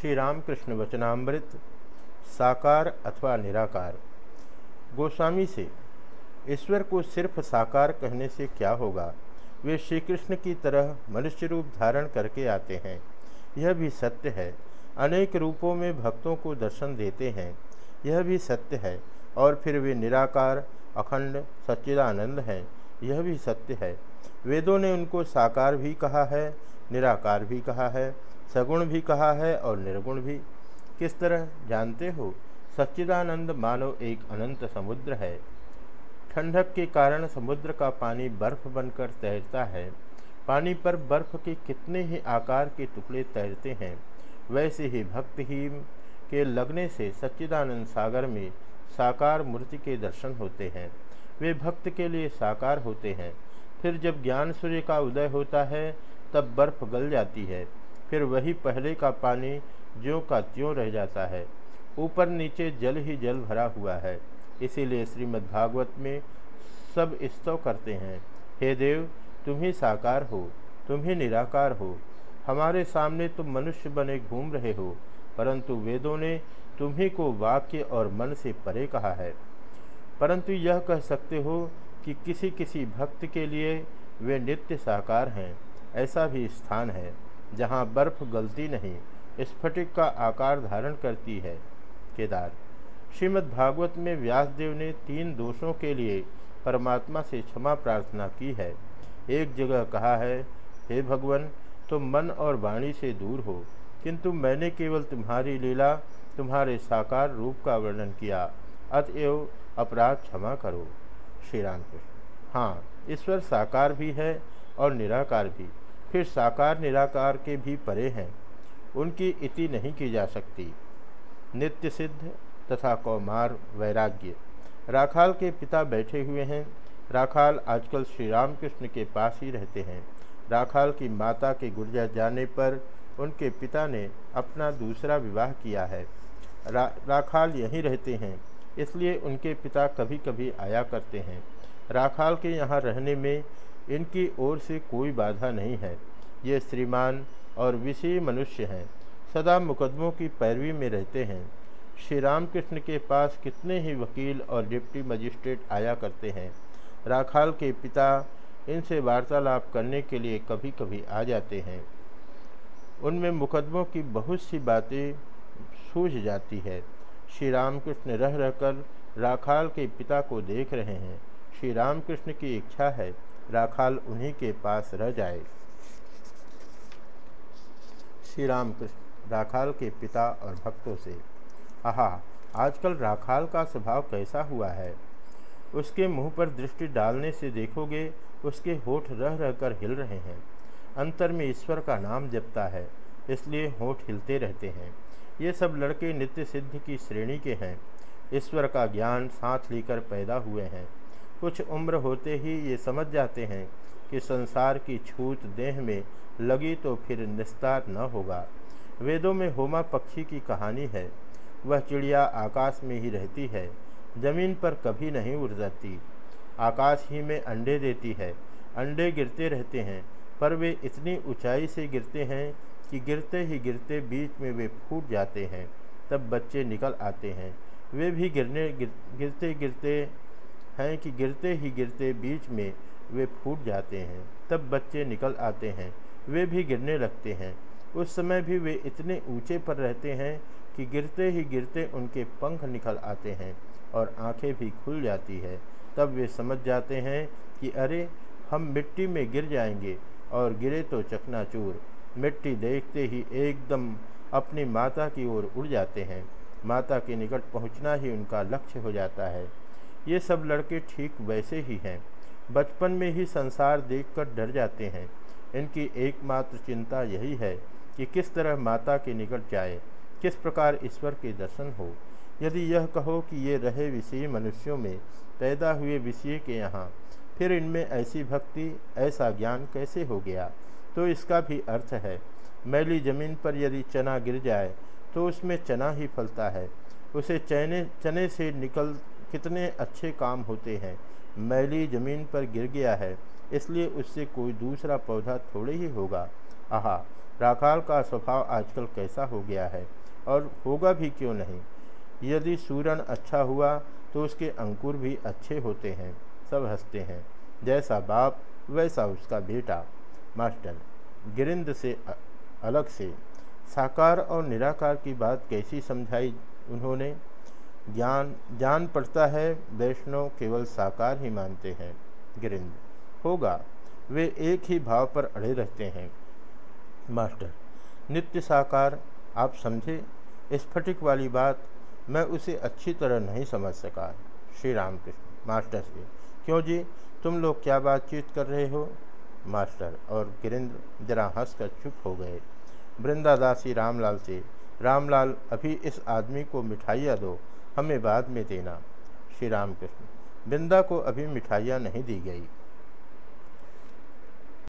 श्री रामकृष्ण वचनामृत, साकार अथवा निराकार। गोस्वामी से, ईश्वर को सिर्फ़ साकार कहने से क्या होगा? वे श्री कृष्ण की तरह मनुष्य रूप धारण करके आते हैं। यह भी सत्य है। अनेक रूपों में भक्तों को दर्शन देते हैं। यह भी सत्य है। और फिर वे निराकार, अखंड, सच्चिदानंद हैं। यह भी सत्य है। वेदों ने उनको साकार भी कहा है, निराकार भी कहा है। सगुण भी कहा है और निर्गुण भी। किस तरह? जानते हो? सच्चिदानंद मानो एक अनंत समुद्र है। ठंडक के कारण समुद्र का पानी बर्फ़ बनकर तैरता है। पानी पर बर्फ़ के कितने ही आकार के टुकड़े तैरते हैं। वैसे ही भक्तहीन के लगने से सच्चिदानंद सागर में साकार मूर्ति के दर्शन होते हैं। वे भक्त के लिए साकार होते हैं। फिर जब ज्ञान सूर्य का उदय होता है, तब बर्फ़ गल जाती है। फिर वही पहले का पानी ज्यों का त्यों रह जाता है। ऊपर नीचे जल ही जल भरा हुआ है। इसीलिए श्रीमद्भागवत में सब स्तव करते हैं। हे देव, तुम ही साकार हो, तुम ही निराकार हो। हमारे सामने तुम मनुष्य बने घूम रहे हो, परंतु वेदों ने तुम्ही को वाक्य और मन से परे कहा है। परंतु यह कह सकते हो कि किसी किसी भक्त के लिए वे नित्य साकार हैं, ऐसा भी स्थान है। जहाँ बर्फ़ गलती नहीं, स्फटिक का आकार धारण करती है, केदार। श्रीमद् भागवत में व्यासदेव ने तीन दोषों के लिए परमात्मा से क्षमा प्रार्थना की है। एक जगह कहा है, हे भगवान, तुम मन और वाणी से दूर हो, किंतु मैंने केवल तुम्हारी लीला, तुम्हारे साकार रूप का वर्णन किया। अतएव अपराध क्षमा करो। श्री राम कृष्ण हाँ ईश्वर साकार भी है और निराकार भी। फिर साकार निराकार के भी परे हैं। उनकी इति नहीं की जा सकती। नित्य सिद्ध तथा कौमार वैराग्य। राखाल के पिता बैठे हुए हैं। राखाल आजकल श्री रामकृष्ण के पास ही रहते हैं। राखाल की माता के गुर्जर जाने पर उनके पिता ने अपना दूसरा विवाह किया है। रा, राखाल यहीं रहते हैं इसलिए उनके पिता कभी कभी आया करते हैं। राखाल के यहाँ रहने में इनकी ओर से कोई बाधा नहीं है। ये श्रीमान और विषय मनुष्य हैं। सदा मुकदमों की पैरवी में रहते हैं। श्री रामकृष्ण के पास कितने ही वकील और डिप्टी मजिस्ट्रेट आया करते हैं। राखाल के पिता इनसे वार्तालाप करने के लिए कभी कभी आ जाते हैं। उनमें मुकदमों की बहुत सी बातें सूझ जाती है। श्री रामकृष्ण रह रहकर राखाल के पिता को देख रहे हैं। श्री रामकृष्ण की इच्छा है राखाल उन्हीं के पास रह जाए। श्री रामकृष्ण राखाल के पिता और भक्तों से, आहा, आजकल राखाल का स्वभाव कैसा हुआ है? उसके मुँह पर दृष्टि डालने से देखोगे, उसके होठ रह रहकर हिल रहे हैं। अंतर में ईश्वर का नाम जपता है, इसलिए होठ हिलते रहते हैं। ये सब लड़के नित्य सिद्ध की श्रेणी के हैं। ईश्वर का ज्ञान साथ लेकर पैदा हुए हैं। कुछ उम्र होते ही ये समझ जाते हैं कि संसार की छूत देह में लगी तो फिर निस्तार न होगा। वेदों में होमा पक्षी की कहानी है। वह चिड़िया आकाश में ही रहती है ज़मीन पर कभी नहीं उड़ जाती। आकाश ही में अंडे देती है अंडे गिरते रहते हैं पर वे इतनी ऊंचाई से गिरते हैं कि गिरते ही गिरते बीच में वे फूट जाते हैं तब बच्चे निकल आते हैं। वे भी गिरने गिर, गिरते गिरते हैं कि गिरते ही गिरते बीच में वे फूट जाते हैं, तब बच्चे निकल आते हैं, वे भी गिरने लगते हैं। उस समय भी वे इतने ऊँचे पर रहते हैं कि गिरते ही गिरते उनके पंख निकल आते हैं और आँखें भी खुल जाती है। तब वे समझ जाते हैं कि अरे, हम मिट्टी में गिर जाएँगे और गिरे तो चकनाचूर। मिट्टी देखते ही एकदम अपनी माता की ओर उड़ जाते हैं। माता के निकट पहुँचना ही उनका लक्ष्य हो जाता है। ये सब लड़के ठीक वैसे ही हैं। बचपन में ही संसार देखकर डर जाते हैं। इनकी एकमात्र चिंता यही है कि किस तरह माता के निकट जाए, किस प्रकार ईश्वर के दर्शन हो। यदि यह कहो कि ये रहे विषय मनुष्यों में, पैदा हुए विषय के यहाँ, फिर इनमें ऐसी भक्ति, ऐसा ज्ञान कैसे हो गया? तो इसका भी अर्थ है, मैली ज़मीन पर यदि चना गिर जाए तो उसमें चना ही फलता है। उसे चने चने से निकल कितने अच्छे काम होते हैं। मैली ज़मीन पर गिर गया है, इसलिए उससे कोई दूसरा पौधा थोड़े ही होगा। आहा, राखाल का स्वभाव आजकल कैसा हो गया है? और होगा भी क्यों नहीं? यदि सूरन अच्छा हुआ तो उसके अंकुर भी अच्छे होते हैं, सब हँसते हैं। जैसा बाप, वैसा उसका बेटा। मास्टर, गिरिंद से अलग से। साकार और निराकार की बात कैसी समझाई उन्होंने? ज्ञान जान पड़ता है, वैष्णव केवल साकार ही मानते हैं। गिरिंद, होगा, वे एक ही भाव पर अड़े रहते हैं। मास्टर, नित्य साकार, आप समझे? स्फटिक वाली बात, मैं उसे अच्छी तरह नहीं समझ सका। श्री रामकृष्ण मास्टर से, क्यों जी? तुम लोग क्या बातचीत कर रहे हो? मास्टर और गिरिंद्र जरा हंस कर चुप हो गए। वृंदादासी रामलाल से, रामलाल, अभी इस आदमी को मिठाइयाँ दो। हमें बाद में देना। श्री रामकृष्ण बिंदा को अभी मिठाइयाँ नहीं दी गई।